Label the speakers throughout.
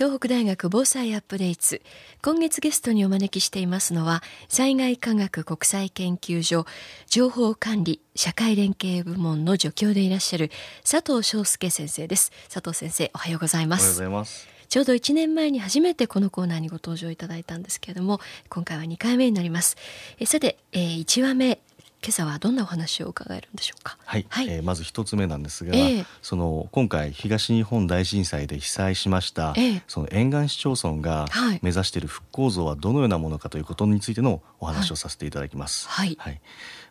Speaker 1: 東北大学防災アップデート。今月ゲストにお招きしていますのは災害科学国際研究所情報管理社会連携部門の助教でいらっしゃる佐藤翔介先生です。佐藤先生おはようございます。
Speaker 2: おはようございます。
Speaker 1: ちょうど1年前に初めてこのコーナーにご登場いただいたんですけれども今回は2回目になります。えさて、えー、1話目今朝はどんなお話を伺えるんでしょうか？
Speaker 2: はい、はい、えー、まず一つ目なんですが、
Speaker 1: えー、
Speaker 2: その今回東日本大震災で被災しました、えー、その沿岸市町村が目指している復興像はどのようなものかということについてのお話をさせていただきます。
Speaker 1: はい、はい、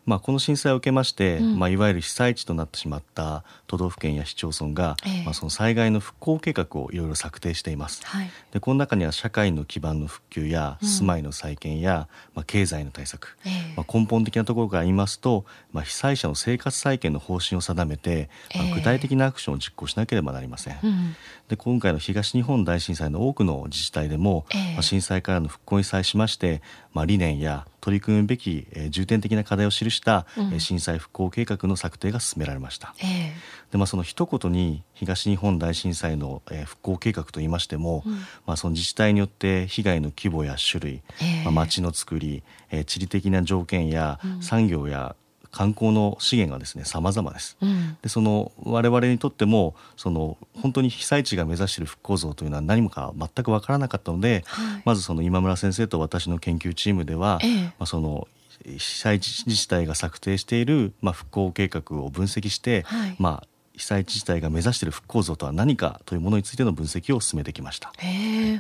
Speaker 2: まあ、この震災を受けまして、うん、まあ、いわゆる被災地となってしまった都道府県や市町村が、えー、まあ、その災害の復興計画をいろいろ策定しています、はい、でこの中には社会の基盤の復旧や住まいの再建や、うん、まあ、経済の対策、えー、まあ、根本的なところから言いますと、まあ、被災者の生活再建の方針を定めて、まあ、具体的なアクションを実行しなければなりません、えー、で今回の東日本大震災の多くの自治体でも、まあ、震災からの復興に際しまして、まあ、理念や取り組むべき、えー、重点的な課題を記した、うん、震災復興計画の策定が進められました。えー、でまあ、その一言に東日本大震災の、えー、復興計画といいましても、うん、まあ、その自治体によって被害の規模や種類、えー、まあ、町の作り、えー、地理的な条件や産業や観光の資源がですね様々です。うん、でその我々にとってもその本当に被災地が目指している復興像というのは何もか全く分からなかったので、はい、まずその今村先生と私の研究チームでは、ええ、まあ、その被災地自治体が策定している、まあ、復興計画を分析して、はい、まあ被災地自体が目指している復興像とは何かというものについての分析を進めてきました。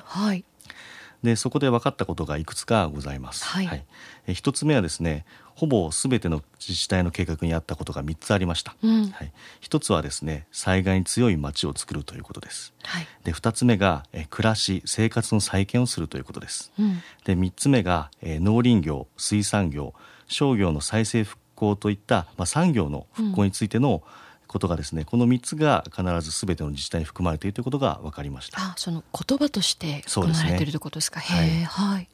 Speaker 1: はい、
Speaker 2: でそこで分かったことがいくつかございます。はい、はい、え一つ目はですねほぼすべての自治体の計画にあったことが3つありました、うん、はい、1つはですね災害に強い町を作るということです、はい、で2つ目がえ暮らし生活の再建をするということです、うん、で3つ目がえ農林業水産業商業の再生復興といった、まあ、産業の復興についての、うんことがですねこの3つが必ずすべての自治体に含まれているということが分かりました。
Speaker 1: あその言葉として含まれているということですか、
Speaker 2: ね、はい、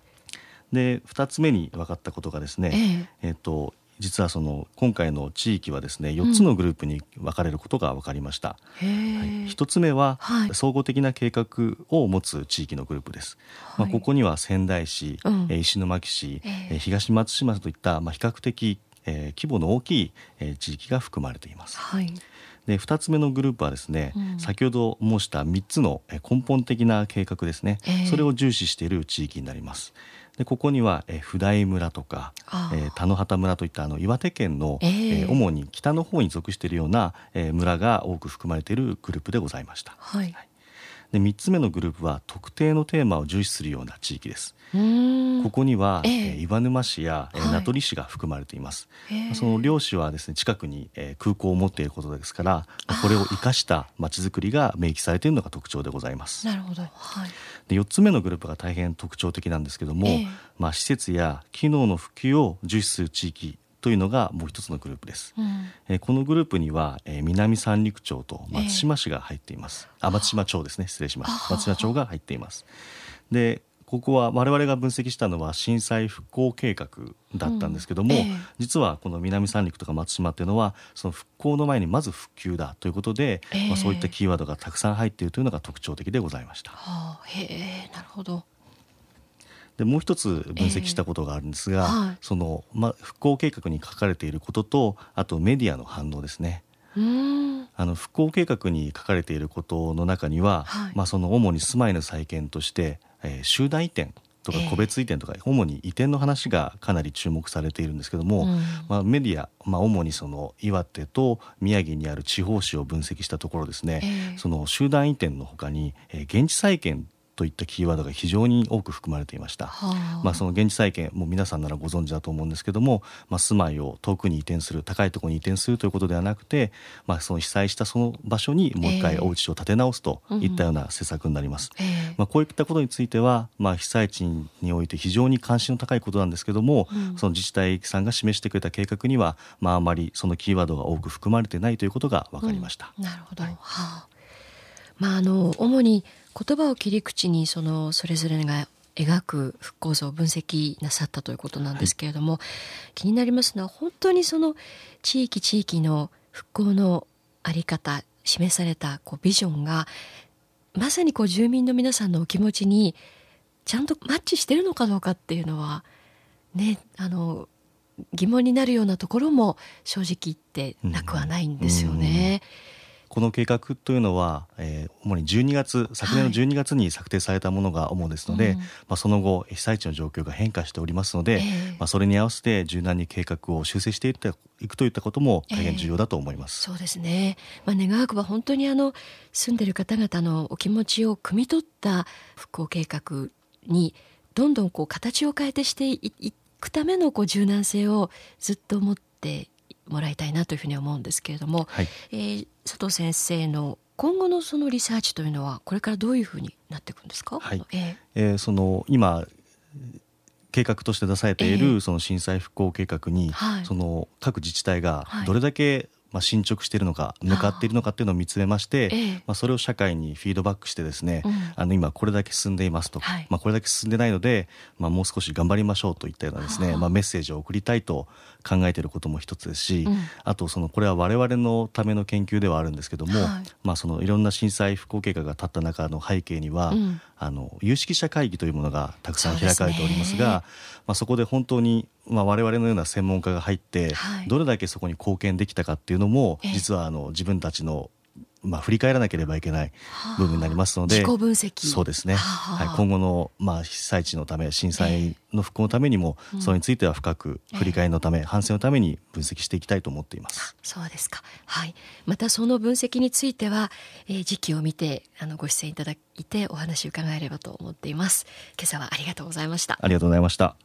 Speaker 2: で2つ目に分かったことがですね、えー、えーと実はその今回の地域はですね4つのグループに分かれることが分かりました、うん、はい、1つ目は、総合的な計画を持つ地域のグループです、はい、まあ、ここには仙台市、うん、石巻市、えー、東松島といった、まあ、比較的、えー、規模の大きい、えー、地域が含まれています、はい。で2つ目のグループはですね、うん、先ほど申した3つの根本的な計画ですね、えー、それを重視している地域になります。でここには、えー、普代村とか、えー、田野畑村といったあの岩手県の、えー、えー、主に北の方に属しているような、えー、村が多く含まれているグループでございました。はい、はいで3つ目のグループは特定のテーマを重視するような地域です。ここには、えー、岩沼市や、はい、名取市が含まれています、その両市はですね近くに、えー、空港を持っていることですからこれを生かしたまちづくりが明記されているのが特徴でございます。
Speaker 1: なるほど、はい、
Speaker 2: で4つ目のグループが大変特徴的なんですけども、えー、まあ、施設や機能の普及を重視する地域というのがもう一つのグループです、うん、えー、このグループには、えー、南三陸町と松島市が入っています、えー、あ松島町ですね。失礼します。松島町が入っています。でここは我々が分析したのは震災復興計画だったんですけども、うん。えー、実はこの南三陸とか松島っていうのはその復興の前にまず復旧だということで、えー、まあ、そういったキーワードがたくさん入っているというのが特徴的でございました。
Speaker 1: はあ、へえなるほど
Speaker 2: でもう一つ分析したことがあるんですが、えーはい、その、まあ、復興計画に書かれていることとあとメディアの反応ですね。あの復興計画に書かれていることの中には、はい、まあ、その主に住まいの再建として、えー、集団移転とか個別移転とか、えー、主に移転の話がかなり注目されているんですけども、うん、まあ、メディア、まあ、主にその岩手と宮城にある地方紙を分析したところですね、えー、その集団移転のほかに、えー、現地再建といったキーワードが非常に多く含まれていました、はあ、まあ、その現地再建も皆さんならご存知だと思うんですけども、まあ、住まいを遠くに移転する高いところに移転するということではなくて、まあ、その被災したその場所にもう一回お家を建て直すといったような施策になります、えーうん、まあ、こういったことについては、まあ、被災地において非常に関心の高いことなんですけども、うん、その自治体さんが示してくれた計画には、まあ、あまりそのキーワードが多く含まれてないということが分かりました。
Speaker 1: うん、なるほど、はい、はあ。まあ、あの主に言葉を切り口にそのそれぞれが描く復興像を分析なさったということなんですけれども、はい、気になりますのは本当にその地域地域の復興の在り方示されたこうビジョンがまさにこう住民の皆さんのお気持ちにちゃんとマッチしてるのかどうかっていうのはねあの疑問になるようなところも正直言ってなくはないんですよね。うんうん
Speaker 2: この計画というのは、えー、主に12月昨年の12月に策定されたものが主ですので、はい、まあ、その後被災地の状況が変化しておりますので、えー、まあ、それに合わせて柔軟に計画を修正していっていくといったことも大変重要だと思います。
Speaker 1: えー、そうですね、まあ、願わくば本当にあの住んでいる方々のお気持ちを汲み取った復興計画にどんどんこう形を変えてしていくためのこう柔軟性をずっと持ってもらいたいなというふうに思うんですけれども、はい、えー、佐藤先生の今後のそのリサーチというのはこれからどういうふうになっていくんですか、
Speaker 2: はい。えー、えー、その今計画として出されているその震災復興計画に、その各自治体がどれだけまあ、進捗しているのか向かっているのかっていうのを見つめまして、えまあ、それを社会にフィードバックしてですね、うん、あの今これだけ進んでいますと、はい、まあ、これだけ進んでないので、まあ、もう少し頑張りましょうといったようなですね、まあ、メッセージを送りたいと考えていることも一つですし、うん、あとそのこれは我々のための研究ではあるんですけども、はい、まあ、そのいろんな震災復興計画が立った中の背景には、うん、あの有識者会議というものがたくさん開かれておりますが、ね、まあ、そこで本当にまあ、我々のような専門家が入って、どれだけそこに貢献できたかっていうのも、実はあの自分たちのまあ、振り返らなければいけない部分になりますので、
Speaker 1: 自己分析。
Speaker 2: そうですね、はい、今後の、まあ、被災地のため震災の復興のためにも、えー、それについては深く振り返りのため、えー、反省のために分析していきたいと思っています。
Speaker 1: そうですか、はい、またその分析については、えー、時期を見てあのご出演いただいてお話を伺えればと思っています。今朝はありがとうございました。
Speaker 2: ありがとうございました